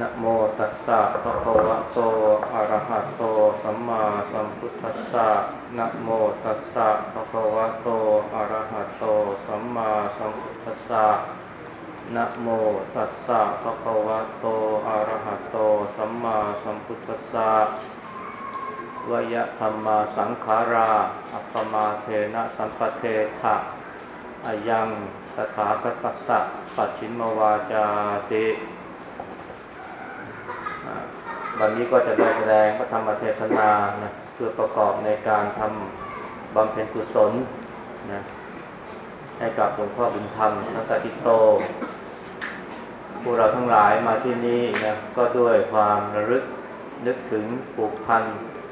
นะโมตัสสะภะคะวะโต อะระหะโต สัมมาสัมพุทธัสสะนะโมตัสสะภะคะวะโต อะระหะโต สัมมาสัมพุทธัสสะนะโมตัสสะภะคะวะโต อะระหะโต สัมมาสัมพุทธัสสะวยธรรมาสังขารา อัปปมาเทนะสัมปเทถะอายังตถาคตัสสะปัจฉิมวาจาติ วันนี้ก็จะได้แสดงพระธรรมเทศนานะเพื่อประกอบในการทำบำเพ็ญกุศลนะให้กับหลวงพ่อบุญธรรม สังกติโตพวกเราทั้งหลายมาที่นี่นะก็ด้วยความระลึกนึกถึงผูกพัน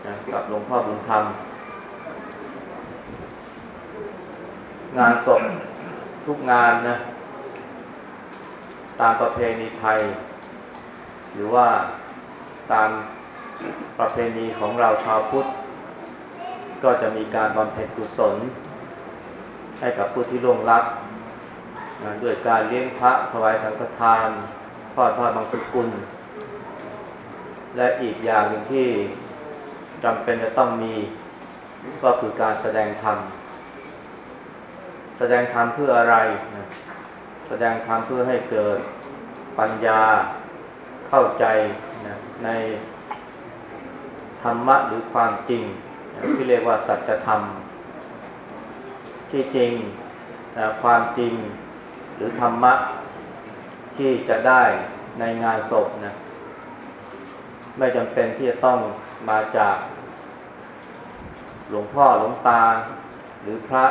นะกับหลวงพ่อบุญธรรม งานศพทุกงานนะตามประเพณีไทย หรือว่า ตามประเพณีของเราชาวพุทธ ก็จะมีการบำเพ็ญกุศล ให้กับผู้ที่ล่วงลับด้วยการเลี้ยงพระถวายสังฆทาน ทอดผ้าบางสุกุล และอีกอย่างหนึ่งที่จำเป็นจะต้องมีก็คือการแสดงธรรม แสดงธรรมเพื่ออะไร แสดงธรรมเพื่อให้เกิดปัญญาเข้าใจ นะในธรรมะหรือความจริงนะที่เรียกว่าสัจธรรม ที่จริงนะความจริงหรือธรรมะที่จะได้ในงานศพนะไม่จำเป็นที่จะต้องมาจากหลวงพ่อหลวงตา หรือพระ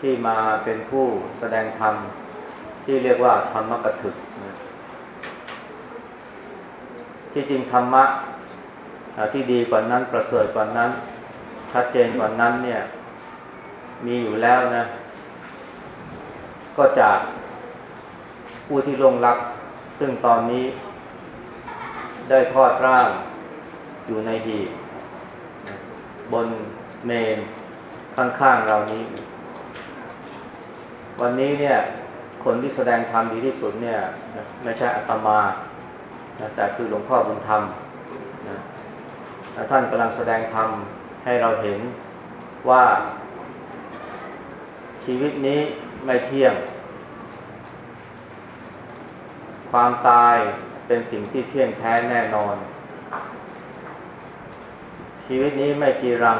ที่มาเป็นผู้แสดงธรรม ที่เรียกว่าธรรมกถึกนะ ที่จริงธรรมะที่ดีกว่านั้นประเสริฐกว่านั้น ชัดเจนกว่านั้นเนี่ยมีอยู่แล้วนะ ก็จากผู้ที่ลงรัก ซึ่งตอนนี้ได้ทอดร่างอยู่ในหีบบนเมนข้างๆเรานี้ วันนี้เนี่ย คนที่แสดงธรรมดีที่สุดเนี่ย ไม่ใช่อัตมา นะแต่คือหลวงพ่อบุญธรรมนะท่านกำลังแสดงธรรมให้เราเห็นว่าชีวิตนี้ไม่เที่ยง ความตายเป็นสิ่งที่เที่ยงแท้แน่นอน ชีวิตนี้ไม่กีรัง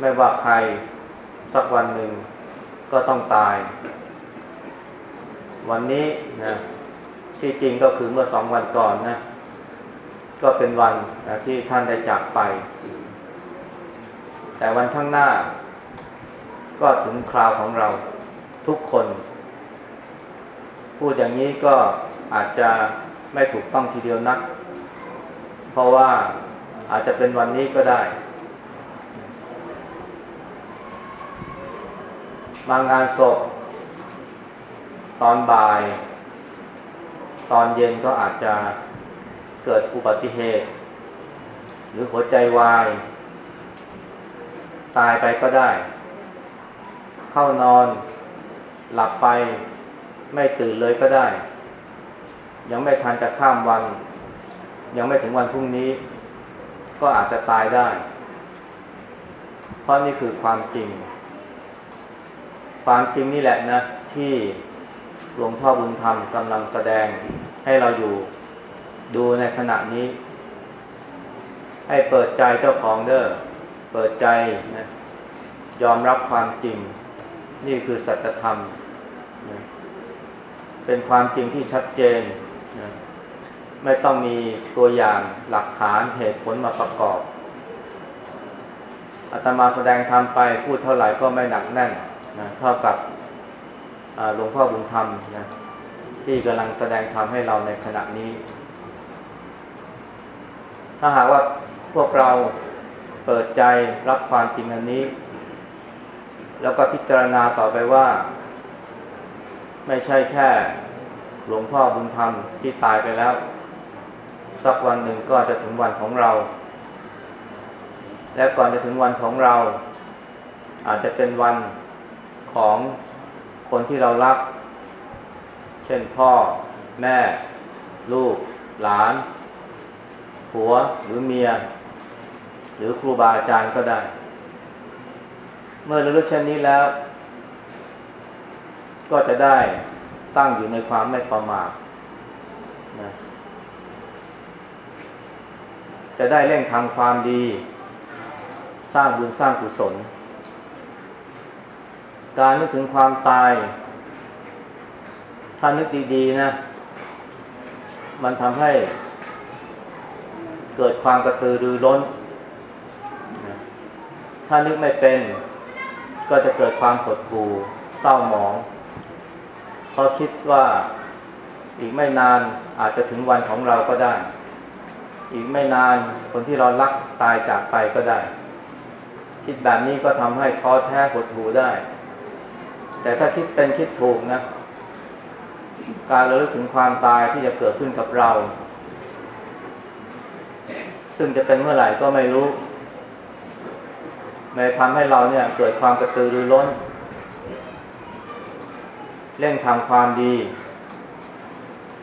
ไม่ว่าใครสักวันหนึ่งก็ต้องตาย วันนี้นะ ที่จริงก็คือเมื่อสองวันก่อนนะ ก็เป็นวันที่ท่านได้จากไป แต่วันข้างหน้า ก็ถึงคราวของเราทุกคน พูดอย่างนี้ก็อาจจะไม่ถูกต้องทีเดียวนัก เพราะว่าอาจจะเป็นวันนี้ก็ได้ มางานศพตอนบ่าย ตอนเย็นก็อาจจะเกิดอุบัติเหตุ หรือหัวใจวาย ตายไปก็ได้ เข้านอน หลับไป ไม่ตื่นเลยก็ได้ ยังไม่ทันจะข้ามวัน ยังไม่ถึงวันพรุ่งนี้ ก็อาจจะตายได้ เพราะนี่คือความจริง ความจริงนี่แหละนะที่ หลวงพ่อบุญธรรมกำลังแสดงให้เราอยู่ดูในขณะนี้ ให้เปิดใจเจ้าของเด้อเปิดใจนะยอมรับความจริง นี่คือสัจธรรมนะเป็นความจริงที่ชัดเจนนะไม่ต้องมีตัวอย่างหลักฐานเหตุผลมาประกอบอาตมาแสดงธรรมไปพูดเท่าไหร่ก็ไม่หนักแน่นนะเท่ากับ หลวงพ่อบุญธรรมนะที่กำลังแสดงธรรมให้เราในขณะนี้ ถ้าหากว่าพวกเราเปิดใจรับความจริงอันนี้ แล้วก็พิจารณาต่อไปว่า ไม่ใช่แค่หลวงพ่อบุญธรรมที่ตายไปแล้ว สักวันหนึ่งก็จะถึงวันของเรา และก่อนจะถึงวันของเรา อาจจะเป็นวันของ คนที่เรารัก เช่นพ่อ แม่ ลูก หลาน ผัวหรือเมีย หรือครูบาอาจารย์ก็ได้ เมื่อระลึกเช่นนี้แล้ว ก็จะได้ตั้งอยู่ในความไม่ประมาทนะจะได้เร่งทำความดี สร้างบุญสร้างกุศล การนึกถึงความตาย ถ้านึกดีๆนะ มันทำให้เกิดความกระตือรือร้น ถ้านึกไม่เป็น ก็จะเกิดความหดหู่เศร้าหมองเพราะคิดว่าอีกไม่นานอาจจะถึงวันของเราก็ได้ อีกไม่นานคนที่เรารักตายจากไปก็ได้ คิดแบบนี้ก็ทำให้ท้อแท้หดหู่ได้ แต่ถ้าคิดเป็นคิดถูกนะ การระลึกถึงความตายที่จะเกิดขึ้นกับเรา ซึ่งจะเป็นเมื่อไหร่ก็ไม่รู้มันทำให้เราเนี่ยเกิดความกระตือรือร้นเร่งทำความดี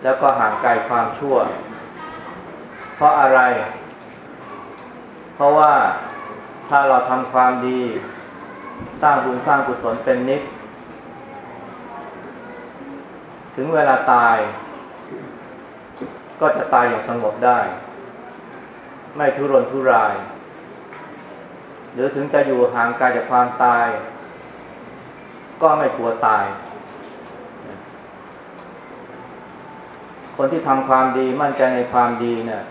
แล้วก็ห่างไกลความชั่ว เพราะอะไร เพราะว่าถ้าเราทำความดี สร้างบุญสร้างกุศลเป็นนิด ถึงเวลาตาย ก็จะตายอย่างสงบได้ ไม่ทุรนทุราย หรือถึงจะอยู่ห่างไกลจากความตาย ก็ไม่กลัวตาย คนที่ทำความดีมั่นใจในความดีเนี่ย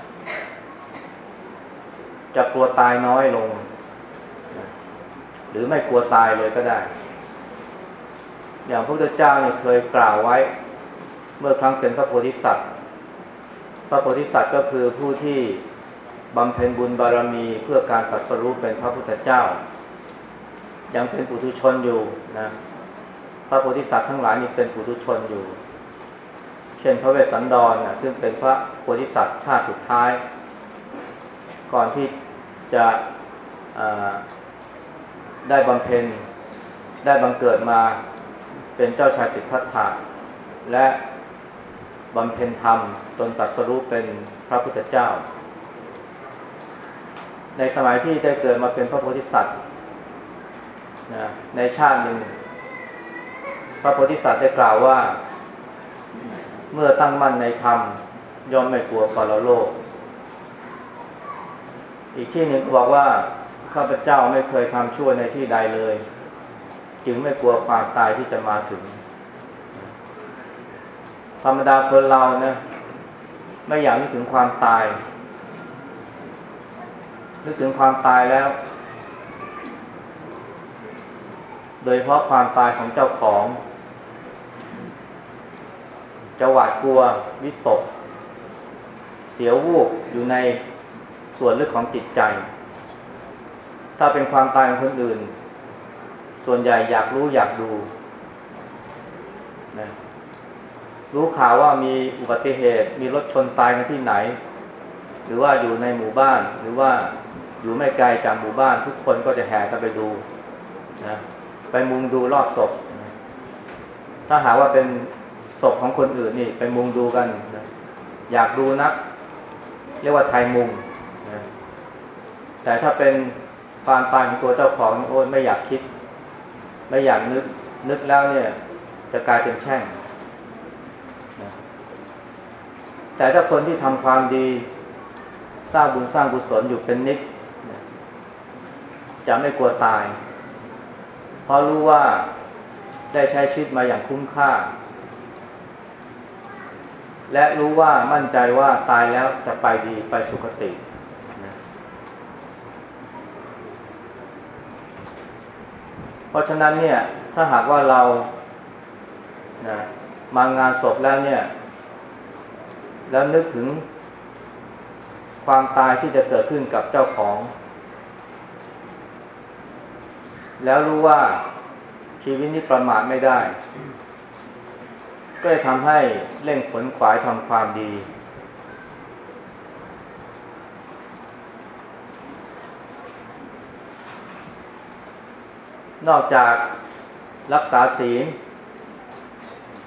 จะกลัวตายน้อยลง หรือไม่กลัวตายเลยก็ได้ อย่างพระพุทธเจ้าเนี่ยเคยกล่าวไว้ เมื่อครั้งเป็นพระโพธิสัตว์ พระโพธิสัตว์ก็คือผู้ที่บำเพ็ญบุญบารมีเพื่อการตรัสรู้เป็นพระพุทธเจ้า ยังเป็นปุถุชนอยู่นะพระโพธิสัตว์ทั้งหลายนี่เป็นปุถุชนอยู่ เช่นพระเวสสันดรนะซึ่งเป็นพระโพธิสัตว์ชาติสุดท้าย ก่อนที่จะได้บำเพ็ญได้บังเกิดมาเป็นเจ้าชายสิทธัตถะและ บำเพ็ญธรรมตนตรัสรู้เป็นพระพุทธเจ้า ในสมัยที่ได้เกิดมาเป็นพระโพธิสัตว์นะในชาติหนึ่ง พระโพธิสัตว์ได้กล่าวว่า เมื่อตั้งมั่นในธรรมย่อมไม่กลัวปรโลก อีกที่หนึ่งก็บอกว่าข้าพเจ้าไม่เคยทำชั่วในที่ใดเลย จึงไม่กลัวความตายที่จะมาถึง ธรรมดาคนเรานะไม่อยากนึกถึงความตาย นึกถึงความตายแล้ว โดยเพราะความตายของเจ้าของ จะหวาดกลัววิตก เสียวูบอยู่ในส่วนลึกของจิตใจ ถ้าเป็นความตายของคนอื่น ส่วนใหญ่อยากรู้อยากดูนะ รู้ข่าวว่ามีอุบัติเหตุ มีรถชนตายกันที่ไหน หรือว่าอยู่ในหมู่บ้าน หรือว่าอยู่ไม่ไกลจากหมู่บ้าน ทุกคนก็จะแห่กันไปดูนะไปมุงดูรอบศพ ถ้าหาว่าเป็นศพของคนอื่นนี่ไปมุงดูกันนะอยากดูนัก เรียกว่าไทยมุงนะแต่ถ้าเป็นความตายของตัวเจ้าของโอ้ไม่อยากคิด ไม่อยากนึกนึกแล้วเนี่ย จะกลายเป็นแช่งนะ แต่ถ้าคนที่ทำความดี สร้างบุญสร้างกุศลอยู่เป็นนิดจะไม่กลัวตาย เพราะรู้ว่าได้ใช้ชีวิตมาอย่างคุ้มค่า และรู้ว่ามั่นใจว่าตายแล้วจะไปดีไปสุคติ เพราะฉะนั้นเนี่ยถ้าหากว่าเรานะมางานศพแล้วเนี่ย แล้วนึกถึง ความตายที่จะเกิดขึ้นกับเจ้าของ แล้วรู้ว่าชีวิตนี้ประมาทไม่ได้ ก็จะทำให้เร่งผลขวายทำความดี นอกจากรักษาศีล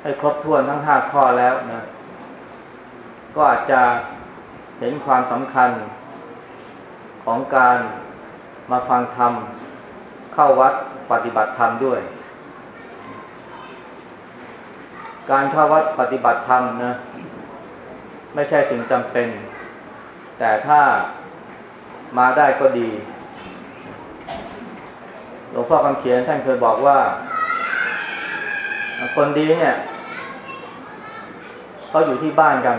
ให้ครบถ้วนทั้งห้าข้อแล้วนะ ก็อาจจะเห็นความสำคัญของการมาฟังธรรม เข้าวัดปฏิบัติธรรมด้วย การเข้าวัดปฏิบัติธรรมนะไม่ใช่สิ่งจำเป็น แต่ถ้ามาได้ก็ดีหลวงพ่อคำเขียนท่านเคยบอกว่า คนดีเนี่ยเขาอยู่ที่บ้านกัน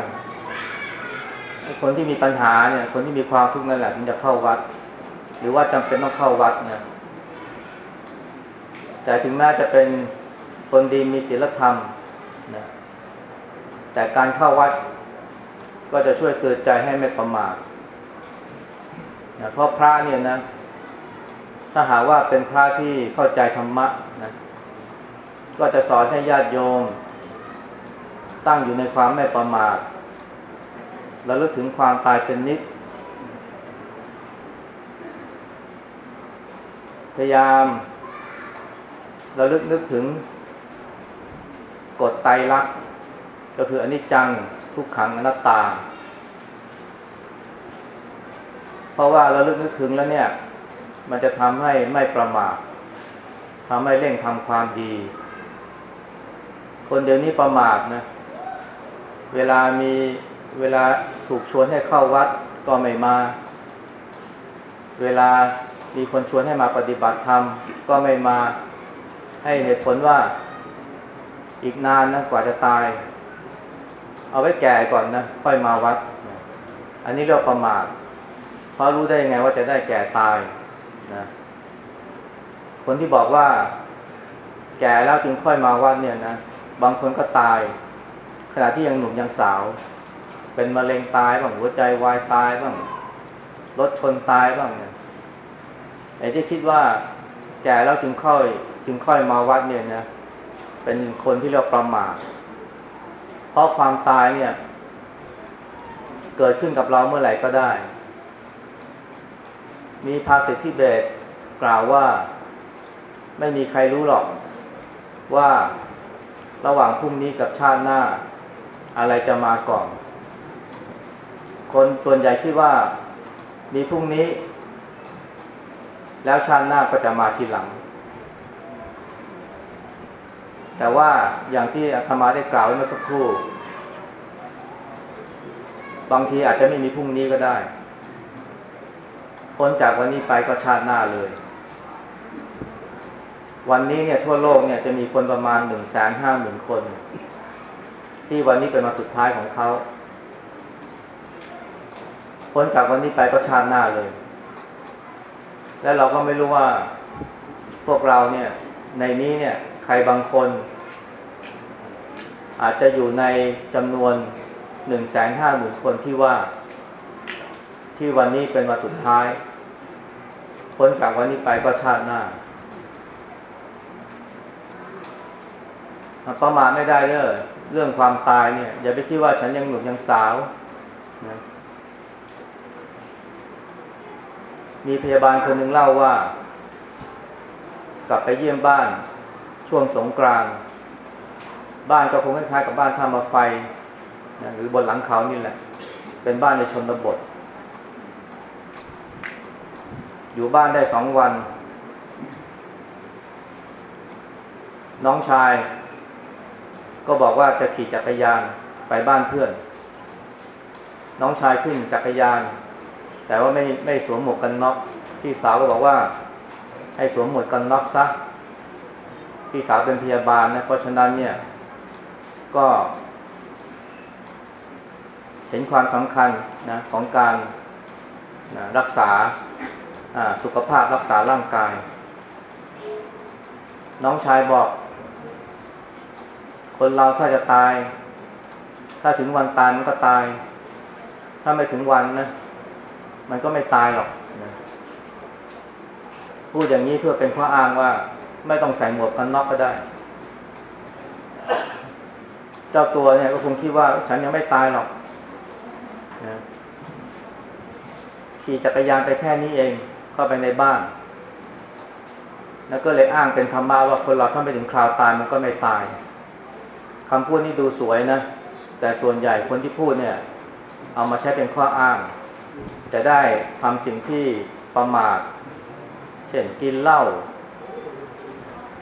คนที่มีปัญหาเนี่ยคนที่มีความทุกข์นั่นแหละถึงจะเข้าวัด หรือว่าจำเป็นต้องเข้าวัดเนี่ยแต่ถึงแม้จะเป็นคนดีมีศีลธรรมนะแต่การเข้าวัด ก็จะช่วยเตือนใจให้ไม่ประมาทนะเพราะพระเนี่ยนะ ถ้าหาว่าเป็นพระที่เข้าใจธรรมะนะก็จะสอนให้ญาติโยม ตั้งอยู่ในความไม่ประมาท และลึกถึงความตายเป็นนิจพยายามเระลึกนึกถึงกฎไตรลักษณ์ก็คืออนิจจังทุกขังอนัตตา เพราะว่าเราลึกนึกถึงแล้วเนี่ย มันจะทำให้ไม่ประมาททำให้เร่งทำความดี คนเดี๋ยวนี้ประมาทนะ เวลามี เวลาถูกชวนให้เข้าวัดก็ไม่มา เวลามีคนชวนให้มาปฏิบัติธรรมก็ไม่มา ให้เหตุผลว่าอีกนานนะกว่าจะตาย เอาไว้แก่ก่อนนะค่อยมาวัด อันนี้เรียกประมาทเพราะรู้ได้ยังไงว่าจะได้แก่ตายนะคนที่บอกว่าแก่แล้วจึงค่อยมาวัดเนี่ยนะ บางคนก็ตาย ขณะที่ยังหนุ่มยังสาว เป็นมะเร็งตายบ้างหัวใจวายตายบ้างรถชนตายบ้างเนี่ยไอ้ที่คิดว่าแก่แล้วจึงค่อยจึงค่อยมาวัดเนี่ยนะเป็นคนที่เรียกประมาทเพราะความตายเนี่ย เกิดขึ้นกับเราเมื่อไหร่ก็ได้ มีภาษิตที่เดชกล่าวว่า ไม่มีใครรู้หรอก ว่าระหว่างพรุ่งนี้กับชาติหน้า อะไรจะมาก่อน คนส่วนใหญ่คิดว่ามีพรุ่งนี้ แล้วชาติหน้าก็จะมาทีหลัง แต่ว่าอย่างที่อาตมาได้กล่าวไว้เมื่อสักครู่ บางทีอาจจะไม่มีพรุ่งนี้ก็ได้พ้นจากวันนี้ไปก็ชาติหน้าเลย วันนี้เนี่ยทั่วโลกเนี่ยจะมีคนประมาณหนึ่งแสนห้าหมื่นคน ที่วันนี้เป็นมาสุดท้ายของเขา พ้นจากวันนี้ไปก็ชาติหน้าเลย และเราก็ไม่รู้ว่าพวกเราเนี่ย ในนี้เนี่ย ใครบางคน อาจจะอยู่ในจำนวนหนึ่งแสนห้าหมื่นคนที่ว่า ที่วันนี้เป็นวันสุดท้าย พ้นจากวันนี้ไปก็ชาติหน้าประมาทไม่ได้เด้อเรื่องความตายเนี่ย อย่าไปคิดว่าฉันยังหนุ่มยังสาวนะ มีพยาบาลคนหนึ่งเล่าว่า กลับไปเยี่ยมบ้านช่วงสงกรานบ้านก็คงคล้ายๆกับบ้านท่ามาไฟนะหรือบนหลังเขานี่แหละ เป็นบ้านในชนบท อยู่บ้านได้สองวัน น้องชาย ก็บอกว่าจะขี่จักรยานไปบ้านเพื่อน น้องชายขึ้นจักรยาน แต่ว่าไม่ไม่สวมหมวกกันน็อกพี่สาวก็บอกว่าให้สวมหมวกกันน็อกซะพี่สาวเป็นพยาบาลนะเพราะฉะนั้นเนี่ยก็ เห็นความสำคัญนะของการนะรักษาสุขภาพรักษาร่างกาย น้องชายบอก คนเราถ้าจะตาย ถ้าถึงวันตายมันก็ตาย ถ้าไม่ถึงวันนะ มันก็ไม่ตายหรอกนะพูดอย่างนี้เพื่อเป็นข้ออ้างว่า ไม่ต้องใส่หมวกกันน็อกก็ได้ เจ้าตัวเนี่ยก็คงคิดว่าฉันยังไม่ตายหรอกนะขี่จักรยานไปแค่นี้เองเข้าไปในบ้าน แล้วก็เลยอ้างเป็นธรรมะว่าคนเราถ้าไปถึงคราวตายมันก็ไม่ตายคำพูดนี้ดูสวยนะ แต่ส่วนใหญ่คนที่พูดเนี่ย เอามาใช้เป็นข้ออ้าง จะได้ทำสิ่งที่ประมาท เช่นกินเหล้า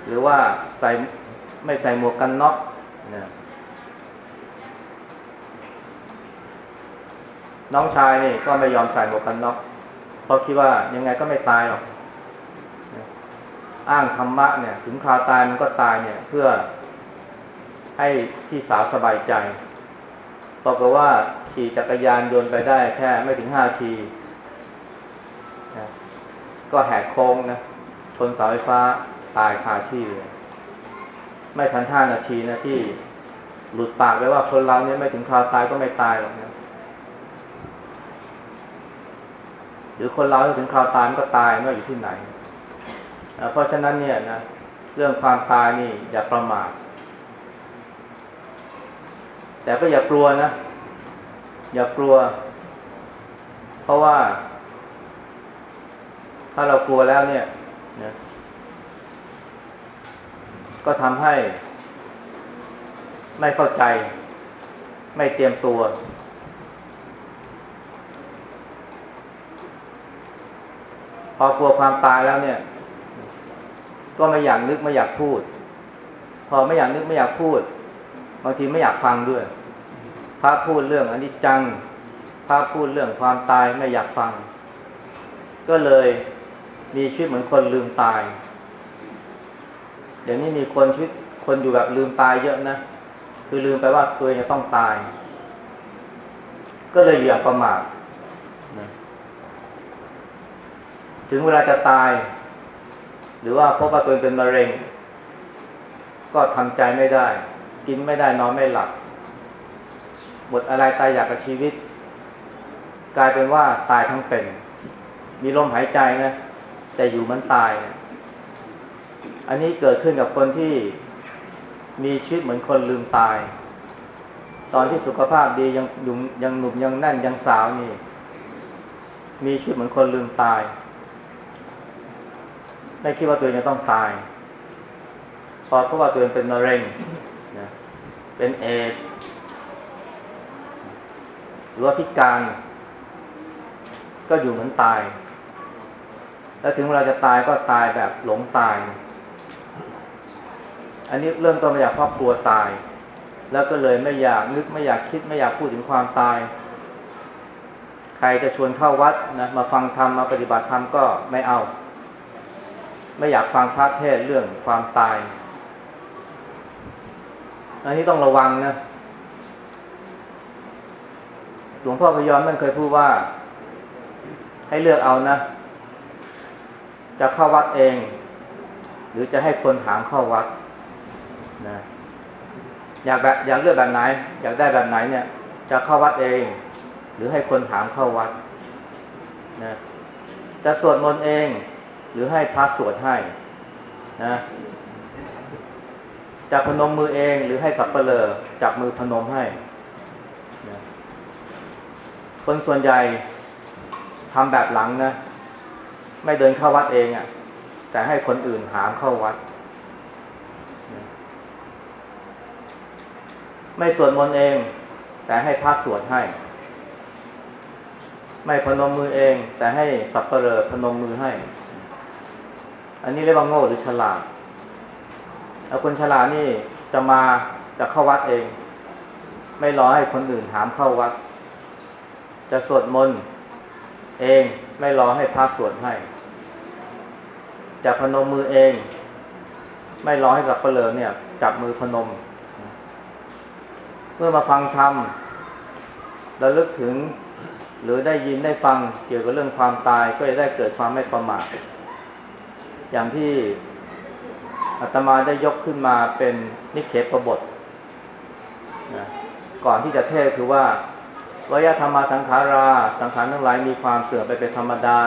หรือว่าใส่ไม่ใส่หมวกกันน็อกนะน้องชายนี่ก็ไม่ยอมใส่หมวกกันน็อกเพราะคิดว่ายังไงก็ไม่ตายหรอกอ้างธรรมะเนี่ย ถึงคราวตายมันก็ตายเนี่ย เพื่อให้พี่สาวสบายใจ บอกว่าขี่จักรยานยนต์ไปได้แค่ไม่ถึงห้าทีนะก็แหกโค้งนะชนเสาไฟฟ้าตายคาที่เลยไม่ทันห้านาทีนะที่หลุดปากไปว่าคนเราเนี่ยไม่ถึงคราวตายก็ไม่ตายหรอกนะหรือคนเราถ้าถึงคราวตายมันก็ตายไม่ว่าอยู่ที่ไหน เพราะฉะนั้นเนี่ยนะเรื่องความตายนี่อย่าประมาท แต่ก็อย่ากลัวนะ อย่ากลัว เพราะว่า ถ้าเรากลัวแล้วเนี่ยนะก็ทำให้ ไม่เข้าใจ ไม่เตรียมตัว พอกลัวความตายแล้วเนี่ย ก็ไม่อยากนึกไม่อยากพูด พอไม่อยากนึกไม่อยากพูด บางทีไม่อยากฟังด้วย พระพูดเรื่องอนิจจัง พระพูดเรื่องความตายไม่อยากฟัง ก็เลยมีชีวิตเหมือนคนลืมตายเดี๋ยวนี้มีคนชีวิตคนอยู่แบบลืมตายเยอะนะ คือลืมไปว่าตัวเองจะต้องตาย ก็เลยอย่าประมาทถึงเวลาจะตาย หรือว่าพบว่าตัวเองเป็นมะเร็ง ก็ทำใจไม่ได้ กินไม่ได้นอนไม่หลับหมดอะไรตายอยากกับชีวิต กลายเป็นว่าตายทั้งเป็น มีลมหายใจนะแต่อยู่มันตายนะอันนี้เกิดขึ้นกับคนที่มีชีวิตเหมือนคนลืมตาย ตอนที่สุขภาพดียังยังยังหนุ่มยังแน่นยังสาวนี่ มีชีวิตเหมือนคนลืมตาย ไม่คิดว่าตัวเองจะต้องตายพอเพราะว่าตัวเองเป็นมะเร็ง เป็นเอดหรือว่าพิการ ก็อยู่เหมือนตาย แล้วถึงเวลาจะตายก็ตายแบบหลงตาย อันนี้เริ่มต้นมาจากครอบครัวตาย แล้วก็เลยไม่อยากนึกไม่อยากคิดไม่อยากพูดถึงความตาย ใครจะชวนเข้าวัดนะมาฟังธรรมมาปฏิบัติธรรมก็ไม่เอา ไม่อยากฟังพระเทศเรื่องความตาย อันนี้ต้องระวังนะหลวงพ่อพยอมมันเคยพูดว่า ให้เลือกเอานะ จะเข้าวัดเอง หรือจะให้คนถามเข้าวัดนะอยากแบบอยากเลือกแบบไหน อยากได้แบบไหนเนี่ย จะเข้าวัดเอง หรือให้คนถามเข้าวัดนะจะสวดมนต์เอง หรือให้พระสวดให้นะ จะพนมมือเองหรือให้สับเปลอจับมือพนมให้ คนส่วนใหญ่ทำแบบหลังนะ ไม่เดินเข้าวัดเองอะ่ะ แต่ให้คนอื่นหามเข้าวัด ไม่สวดมนต์เอง แต่ให้พระสวดให้ ไม่พนมมือเอง แต่ให้สับเปลอพนมมือให้ อันนี้เรียกว่าโง่หรือฉลาด แล้วคนฉลาดนี่จะมาจะเข้าวัดเอง ไม่รอให้คนอื่นถามเข้าวัด จะสวดมนต์เองไม่รอให้พระสวดให้ จะพนมมือเอง ไม่รอให้สับเปลือเนี่ย จับมือพนม เมื่อมาฟังธรรมระลึกถึงหรือได้ยินได้ฟังเกี่ยวกับเรื่องความตายก็จะได้เกิดความไม่ประมาทอย่างที่ อาตมาได้ยกขึ้นมาเป็นนิเคปบทนะก่อนที่จะเทศคือว่าวยธรรมาสังขารา สังขารทั้งหลายมีความเสื่อมไปเป็นธรรมดา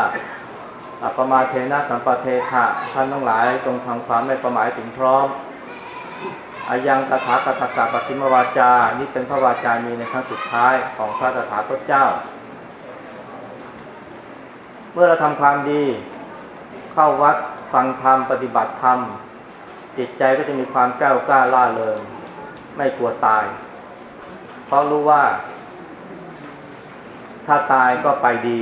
อัปมาเทนะสัมปเทถะท่านทั้งหลายจงทำความไม่ประมายถึงพร้อมอายังตถาคตสาปชิมวาจา นี่เป็นพระวาจามีในครั้งสุดท้ายของพระตถาคตเจ้า เมื่อเราทำความดี เข้าวัดฟังธรรมปฏิบัติธรรม จิตใจก็จะมีความก้าวกล้าล่าเริงไม่กลัวตาย เพราะรู้ว่า ถ้าตายก็ไปดี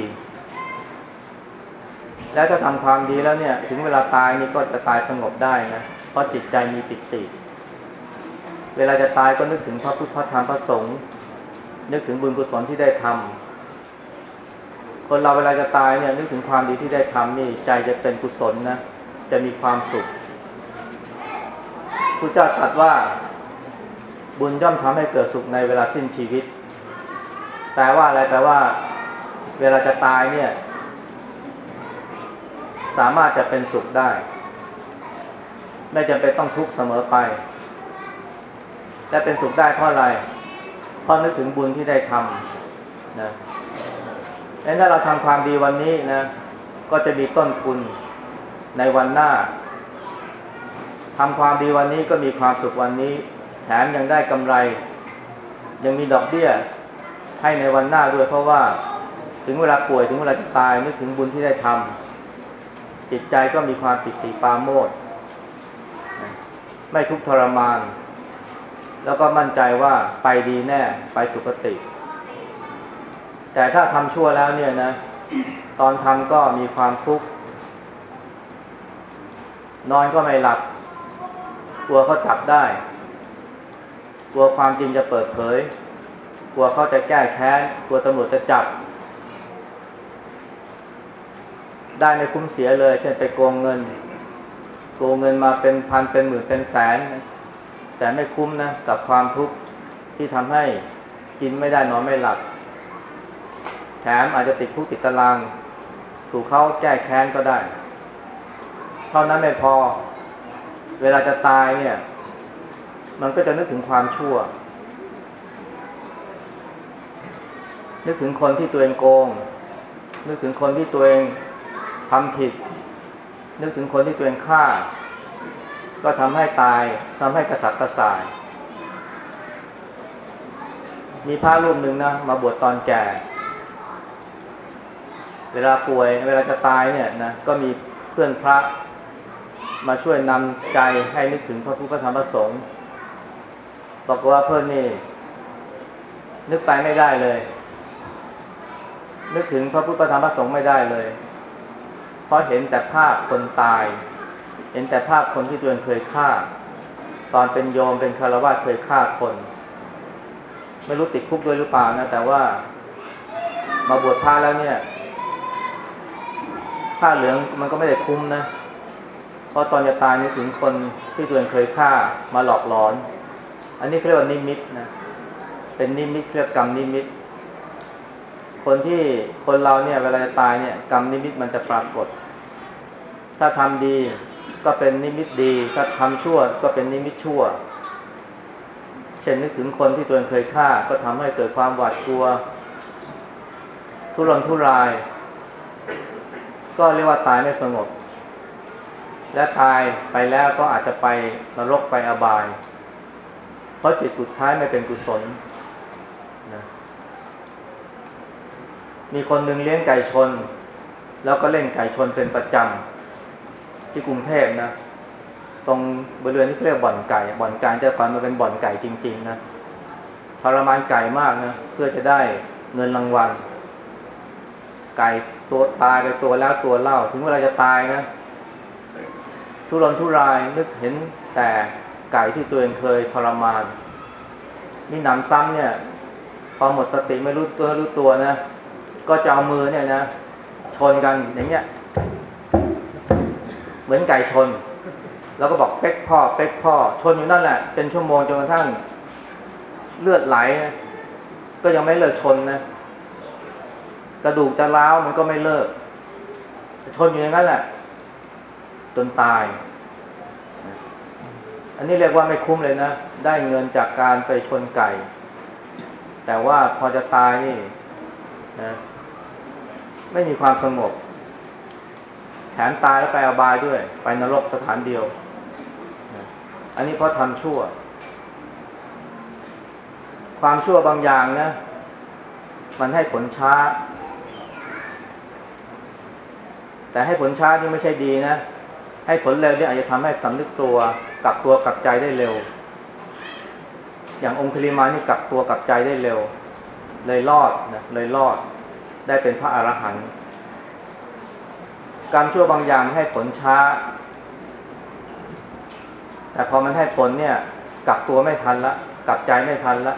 แล้วถ้าทำความดีแล้วเนี่ย ถึงเวลาตายนี่ก็จะตายสงบได้นะ เพราะจิตใจมีปิติ เวลาจะตายก็นึกถึงพระพุทธพระธรรมพระสงฆ์นึกถึงบุญกุศลที่ได้ทำคนเราเวลาจะตายเนี่ยนึกถึงความดีที่ได้ทำนี่ใจจะเป็นกุศลนะจะมีความสุข ระเจ้าตรัสว่าบุญย่อมทำให้เกิดสุขในเวลาสิ้นชีวิต แปลว่าอะไรแปลว่า เวลาจะตายเนี่ย สามารถจะเป็นสุขได้ ไม่จำเป็นต้องทุกข์เสมอไป และเป็นสุขได้เพราะอะไร เพราะนึกถึงบุญที่ได้ทำนะงั้นถ้าเราทำความดีวันนี้นะ ก็จะมีต้นทุนในวันหน้า ทำความดีวันนี้ก็มีความสุขวันนี้ แถมยังได้กำไร ยังมีดอกเบี้ยให้ในวันหน้าด้วย เพราะว่าถึงเวลาป่วยถึงเวลาจะตายนึกถึงบุญที่ได้ทำจิตใจก็มีความปิติปาโมดไม่ทุกข์ทรมาน แล้วก็มั่นใจว่าไปดีแน่ไปสุคติ แต่ถ้าทำชั่วแล้วเนี่ยนะ ตอนทำก็มีความทุกข์นอนก็ไม่หลับ กลัวเขาจับได้ กลัวความจริงจะเปิดเผย กลัวเขาจะแก้แค้น กลัวตำรวจจะจับ ได้ไม่คุ้มเสียเลย เช่นไปโกงเงิน โกงเงินมาเป็นพันเป็นหมื่นเป็นแสน แต่ไม่คุ้มนะกับความทุกข์ที่ทำให้กินไม่ได้นอนไม่หลับ แถมอาจจะติดคุกติดตาราง ถูกเขาแก้แค้นก็ได้ เท่านั้นไม่พอ เวลาจะตายเนี่ย มันก็จะนึกถึงความชั่ว นึกถึงคนที่ตัวเองโกง นึกถึงคนที่ตัวเองทำผิด นึกถึงคนที่ตัวเองฆ่า ก็ทำให้ตายทำให้กระสับกระส่าย มีพระรูปหนึ่งนะ มาบวชตอนแก่ เวลาป่วย เวลาจะตายเนี่ยนะ ก็มีเพื่อนพระ มาช่วยนำใจให้นึกถึงพระพุทธธรรมพระสงฆ์บอกว่าเพื่อนนี่ นึกไปไม่ได้เลย นึกถึงพระพุทธธรรมพระสงฆ์ไม่ได้เลย เพราะเห็นแต่ภาพคนตาย เห็นแต่ภาพคนที่ตัวเองเคยฆ่า ตอนเป็นโยมเป็นคารวะเคยฆ่าคน ไม่รู้ติดคุกด้วยหรือเปล่านะ แต่ว่ามาบวชพระแล้วเนี่ยผ้าเหลืองมันก็ไม่ได้คุ้มนะ เพราะตอนจะตายนึกถึงคนที่ตัวเองเคยฆ่ามาหลอกหลอน อันนี้เรียกว่านิมิตนะ เป็นนิมิตเรียกกรรมนิมิต คนที่คนเราเนี่ยเวลาจะตายเนี่ยกรรมนิมิตมันจะปรากฏ ถ้าทำดีก็เป็นนิมิตดี ถ้าทำชั่วก็เป็นนิมิตชั่ว เช่นนึกถึงคนที่ตัวเองเคยฆ่าก็ทำให้เกิดความหวาดกลัว ทุรนทุราย ก็เรียกว่าตายไม่สงบ และตายไปแล้วก็อาจจะไปนรกไปอบาย เพราะจิตสุดท้ายไม่เป็นกุศลนะมีคนหนึ่งเลี้ยงไก่ชน แล้วก็เล่นไก่ชนเป็นประจำที่กรุงเทพนะ ตรงบริเวณที่เรียกบ่อนไก่ บ่อนไก่แต่ก่อนมันเป็นบ่อนไก่จริง ๆ นะทรมานไก่มากนะเพื่อจะได้เงินรางวัลไก่ตัวตายไปตัวแล้วตัวเล่า ถึงเวลาจะตายนะ ทุรนทุรายนึกเห็นแต่ไก่ที่ตัวเองเคยทรมานนี่หนำซ้ำเนี่ยพอหมดสติไม่รู้ตัวรู้ตัวนะ ก็จะเอามือเนี่ยนะชนกันอย่างเงี้ย เหมือนไก่ชน แล้วก็บอกเป๊กพ่อเป๊กพ่อ ชนอยู่นั่นแหละ เป็นชั่วโมงจนกระทั่งเลือดไหลนะก็ยังไม่เลิกชนนะ กระดูกจะร้าวมันก็ไม่เลิก ชนอยู่อย่างนั้นแหละ จนตาย นนี้เรียกว่าไม่คุ้มเลยนะ ได้เงินจากการไปชนไก่ แต่ว่าพอจะตายนี่นะไม่มีความสงบ แถมตายแล้วไปอบายด้วย ไปนรกสถานเดียว อันนี้เพราะทำชั่ว ความชั่วบางอย่างนะ มันให้ผลช้า แต่ให้ผลช้านี่ไม่ใช่ดีนะ ให้ผลเร็วนี่อาจจะทำให้สำนึกตัวกลับตัวกลับใจได้เร็ว อย่างองคุลิมานี่กลับตัวกลับใจได้เร็ว เลยรอดนะเลยรอดได้เป็นพระอรหันต์กรรมชั่วบางอย่างให้ผลช้า แต่พอมันให้ผลเนี่ยกลับตัวไม่ทันละกลับใจไม่ทันละ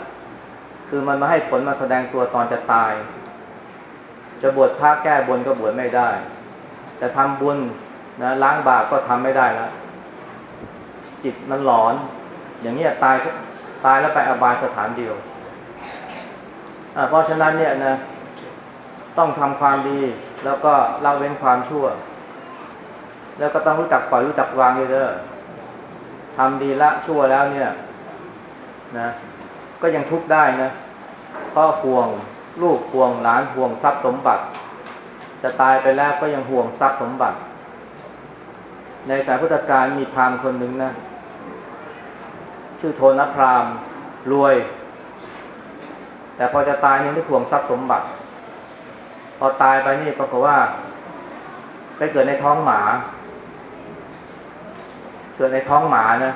คือมันมาให้ผลมาแสดงตัวตอนจะตาย จะบวชพระแก้บนก็บวชไม่ได้ จะทำบุญ นะล้างบาปก็ทำไม่ได้แล้ว จิตมันหลอน อย่างนี้ตายตายแล้วไปอบายสถานเดียวเพราะฉะนั้นเนี่ยนะต้องทำความดีแล้วก็ละเว้นความชั่ว แล้วก็ต้องรู้จักปล่อยรู้จักวางเด้อทำดีละชั่วแล้วเนี่ยนะก็ยังทุกข์ได้นะเพราะห่วงลูกห่วงหลานห่วงทรัพย์สมบัติ จะตายไปแล้วก็ยังห่วงทรัพย์สมบัติ ในสายพุทธการมีพราหมณ์คนหนึ่งนะ ชื่อโทนพราหมณ์รวย แต่พอจะตายนี่นึกห่วงทรัพย์สมบัติ พอตายไปนี่ปรากฏว่าไปเกิดในท้องหมา เกิดในท้องหมานะ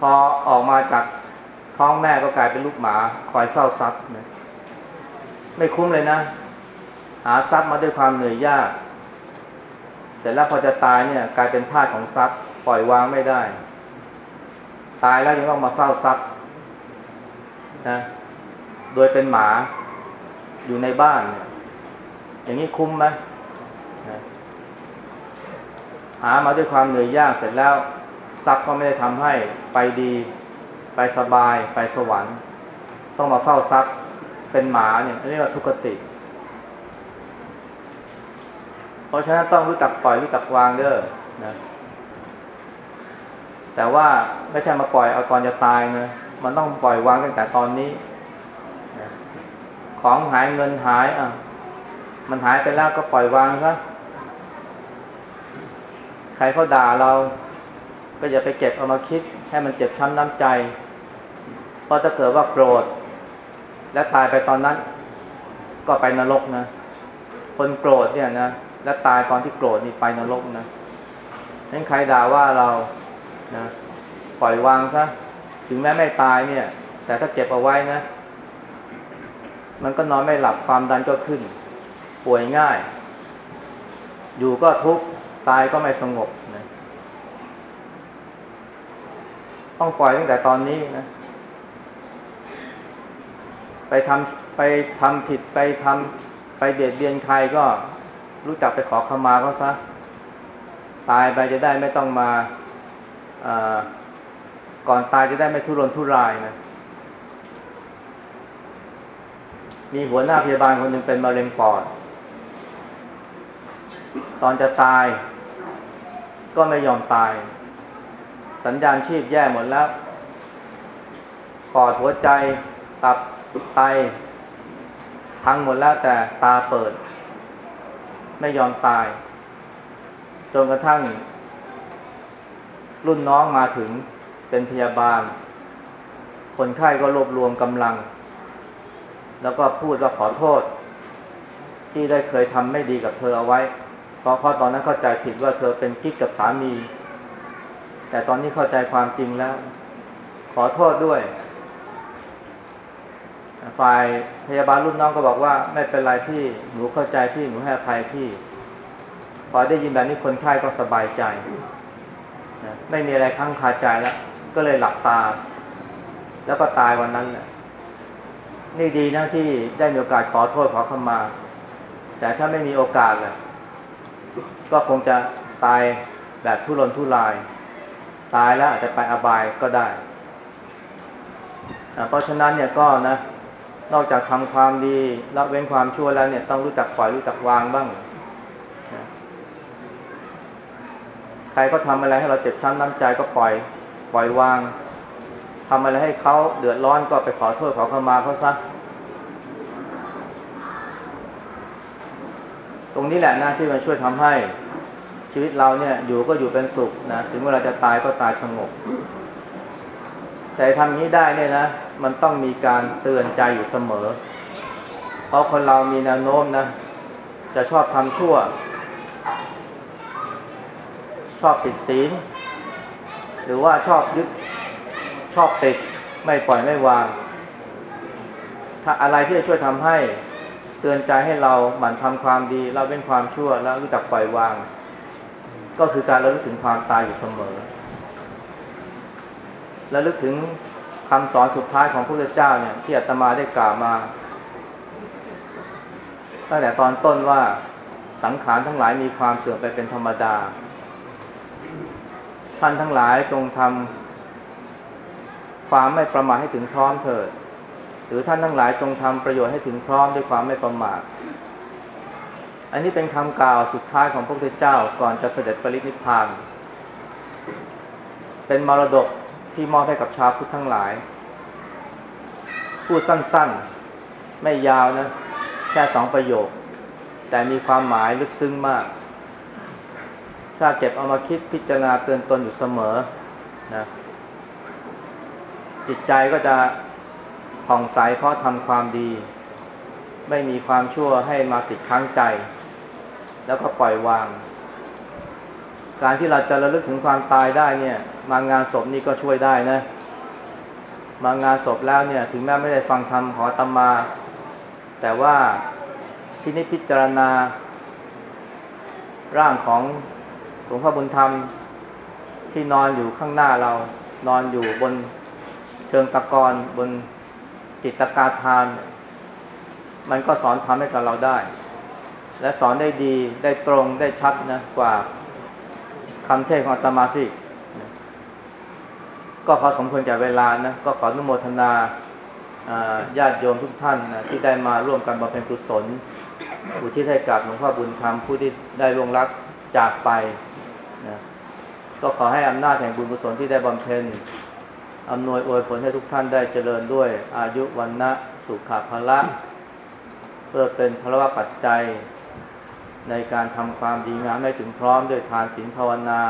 พอออกมาจากท้องแม่ก็กลายเป็นลูกหมา คอยเฝ้าทรัพย์นะไม่คุ้มเลยนะ หาทรัพย์มาด้วยความเหนื่อยยาก ร็จแล้วพอจะตายเนี่ยกลายเป็นทาสของทรัพย์ปล่อยวางไม่ได้ ตายแล้วยังต้องมาเฝ้าทรัพย์นะโดยเป็นหมาอยู่ในบ้านเนี่ยอย่างนี้คุ้มไหมนะหามาด้วยความเหนื่อยยากเสร็จแล้วทรัพย์ก็ไม่ได้ทำให้ไปดีไปสบายไปสวรรค์ ต้องมาเฝ้าทรัพย์เป็นหมาเนี่ยเรียกว่าทุกติ เพ ราะฉะนั้นต้องรู้จักปล่อยรู้จักวางเด้อนะแต่ว่าไม่ใช่มาปล่อยเอาตอนจะตายนะมันต้องปล่อยวางตั้งแต่ตอนนี้นะของหายเงินหายอะมันหายไปแล้วก็ปล่อยวางซะใครเขาด่าเรา ก็อย่าไปเก็บเอามาคิด ให้มันเจ็บช้ำน้ำใจเพราะถ้าเกิดว่าโกรธและตายไปตอนนั้น ก็ไปนรกนะ คนโกรธเนี่ยนะ และตายตอนที่โกรธนี่ไปนรกนะฉะนั้นใครด่าว่าเรานะปล่อยวางซะถึงแม้ไม่ตายเนี่ย แต่ถ้าเก็บเอาไว้นะ มันก็นอนไม่หลับความดันก็ขึ้น ป่วยง่าย อยู่ก็ทุกข์ตายก็ไม่สงบนะต้องปล่อยตั้งแต่ตอนนี้นะ ไปทำไปทำผิดไปทำไปเบียดเบียนใครก็ รู้จักไปขอขมาเขาซะ ตายไปจะได้ไม่ต้องมาก่อนตายจะได้ไม่ทุรนทุรายนะ มีหัวหน้าพยาบาลคนหนึ่งเป็นมะเร็งปอด ตอนจะตาย ก็ไม่ยอมตาย สัญญาณชีพแย่หมดแล้ว ปอดหัวใจ ตับไตพังหมดแล้วแต่ตาเปิด ไม่ยอมตาย จนกระทั่ง รุ่นน้องมาถึงเป็นพยาบาล คนไข้ก็รวบรวมกำลัง แล้วก็พูดว่าขอโทษ ที่ได้เคยทำไม่ดีกับเธอเอาไว้ เพราะพราะตอนนั้นเข้าใจผิดว่าเธอเป็นกิ๊กกับสามี แต่ตอนนี้เข้าใจความจริงแล้ว ขอโทษด้วย ฝ่ายพยาบาลรุ่นน้องก็บอกว่าไม่เป็นไรพี่หนูเข้าใจพี่หนูให้อภัยพี่พอได้ยินแบบนี้คนไข้ก็สบายใจไม่มีอะไรข้างคาใจแล้ว ก็เลยหลับตา แล้วก็ตายวันนั้นนี่ดีนะที่ได้มีโอกาสขอโทษขอขมา แต่ถ้าไม่มีโอกาสเลยก็คงจะตายแบบทุรนทุราย ตายแล้วอาจจะไปอบายก็ได้ เพราะฉะนั้นเนี่ยก็นะ นอกจากทำความดีละเว้นความชั่วแล้วเนี่ยต้องรู้จักปล่อยรู้จักวางบ้าง ใครก็ทำอะไรให้เราเจ็บช้ำน้ำใจก็ปล่อยปล่อยวางทำอะไรให้เขาเดือดร้อนก็ไปขอโทษขอขมาเขาซะตรงนี้แหละนะที่มันช่วยทำให้ชีวิตเราเนี่ยอยู่ก็อยู่เป็นสุขนะถึงเวลาจะตายก็ตายสงบ แต่ทำอย่างนี้ได้เนี่ยนะ มันต้องมีการเตือนใจอยู่เสมอ เพราะคนเรามีแนวโน้มนะ จะชอบทำชั่ว ชอบผิดศีล หรือว่าชอบยึดชอบติดไม่ปล่อยไม่วาง ถ้าอะไรที่จะช่วยทำให้เตือนใจให้เราหมั่นทำความดี เราเป็นความชั่วแล้วรู้จักปล่อยวาง ก็คือการระลึกถึงความตายอยู่เสมอ และลึกถึงคำสอนสุดท้ายของพระพุทธเจ้าเนี่ยที่อาตมาได้กล่าวมาตั้งแต่ตอนต้นว่าสังขารทั้งหลายมีความเสื่อมไปเป็นธรรมดา ท่านทั้งหลายจงทำความไม่ประมาทให้ถึงพร้อมเถิด หรือท่านทั้งหลายจงทำประโยชน์ให้ถึงพร้อมด้วยความไม่ประมาท อันนี้เป็นคำกล่าวสุดท้ายของพระพุทธเจ้าก่อนจะเสด็จปรินิพพาน เป็นมรดก ที่มอบให้กับชาวพุทธทั้งหลาย พูดสั้นๆ ไม่ยาวนะ แค่สองประโยค แต่มีความหมายลึกซึ้งมากถ้าเก็บเอามาคิดพิจารณาเตือนตนอยู่เสมอนะจิตใจก็จะผ่องใสเพราะทำความดี ไม่มีความชั่วให้มาติดค้างใจ แล้วก็ปล่อยวาง การที่เราจะระลึกถึงความตายได้เนี่ยมางานศพนี่ก็ช่วยได้นะมางานศพแล้วเนี่ยถึงแม้ไม่ได้ฟังธรรมของตมา แต่ว่าที่นิพพิจารณา ร่างของหลวงพ่อบุญธรรมที่นอนอยู่ข้างหน้าเรานอนอยู่บนเชิงตะกอนบนจิตกาทาน มันก็สอนทำให้กับเราได้ และสอนได้ดีได้ตรงได้ชัดนะกว่า คำเทศของอาตมาสิก็พอสมควรแก่เวลานะก็ขออนุโมทนาญาติโยมทุกท่านนะที่ได้มาร่วมกันบำเพ็ญกุศลอุทิศให้กับหลวงพ่อบุญธรรมผู้ที่ได้ล่วงลับจากไปนะก็ขอให้อำนาจแห่งบุญกุศลที่ได้บำเพ็ญอำนวยอวยผลให้ทุกท่านได้เจริญด้วยอายุวันนะสุขภาละเพื่อเป็นพลวะปัจจัย ในการทำความดีงามให้ถึงพร้อมด้วยทานศีลภาวนา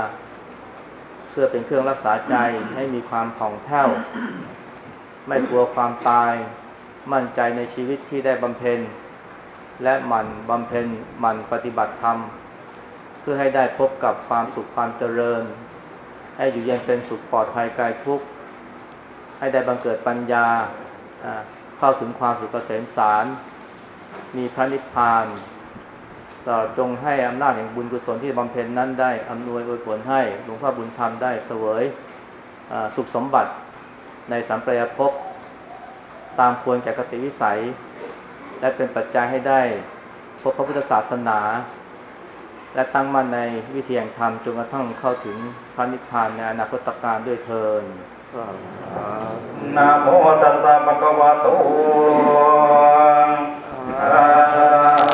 เพื่อเป็นเครื่องรักษาใจให้มีความผ่องแผ้ว ไม่กลัวความตาย มั่นใจในชีวิตที่ได้บำเพ็ญ และหมั่นบำเพ็ญหมั่นปฏิบัติธรรม เพื่อให้ได้พบกับความสุขความเจริญ ให้อยู่เย็นเป็นสุขปลอดภัยกายทุกข์ ให้ได้บังเกิดปัญญาเข้าถึงความสุขเกษมสาร มีพระนิพพาน จงให้อำนาจแห่งบุญกุศลที่บำเพ็ญนั้นได้อำนวยอวยผลให้หลวงพ่อบุญธรรมได้เสวยสุขสมบัติในสัมปรายภพตามควรแก่กติวิสัย และเป็นปัจจัยให้ได้พบพระพุทธศาสนา และตั้งมั่นในวิธีแห่งธรรมจนกระทั่งเข้าถึงพระนิพพานในอนาคตการด้วยเทินนะโมตัสสะภะคะวะโตอะระหะ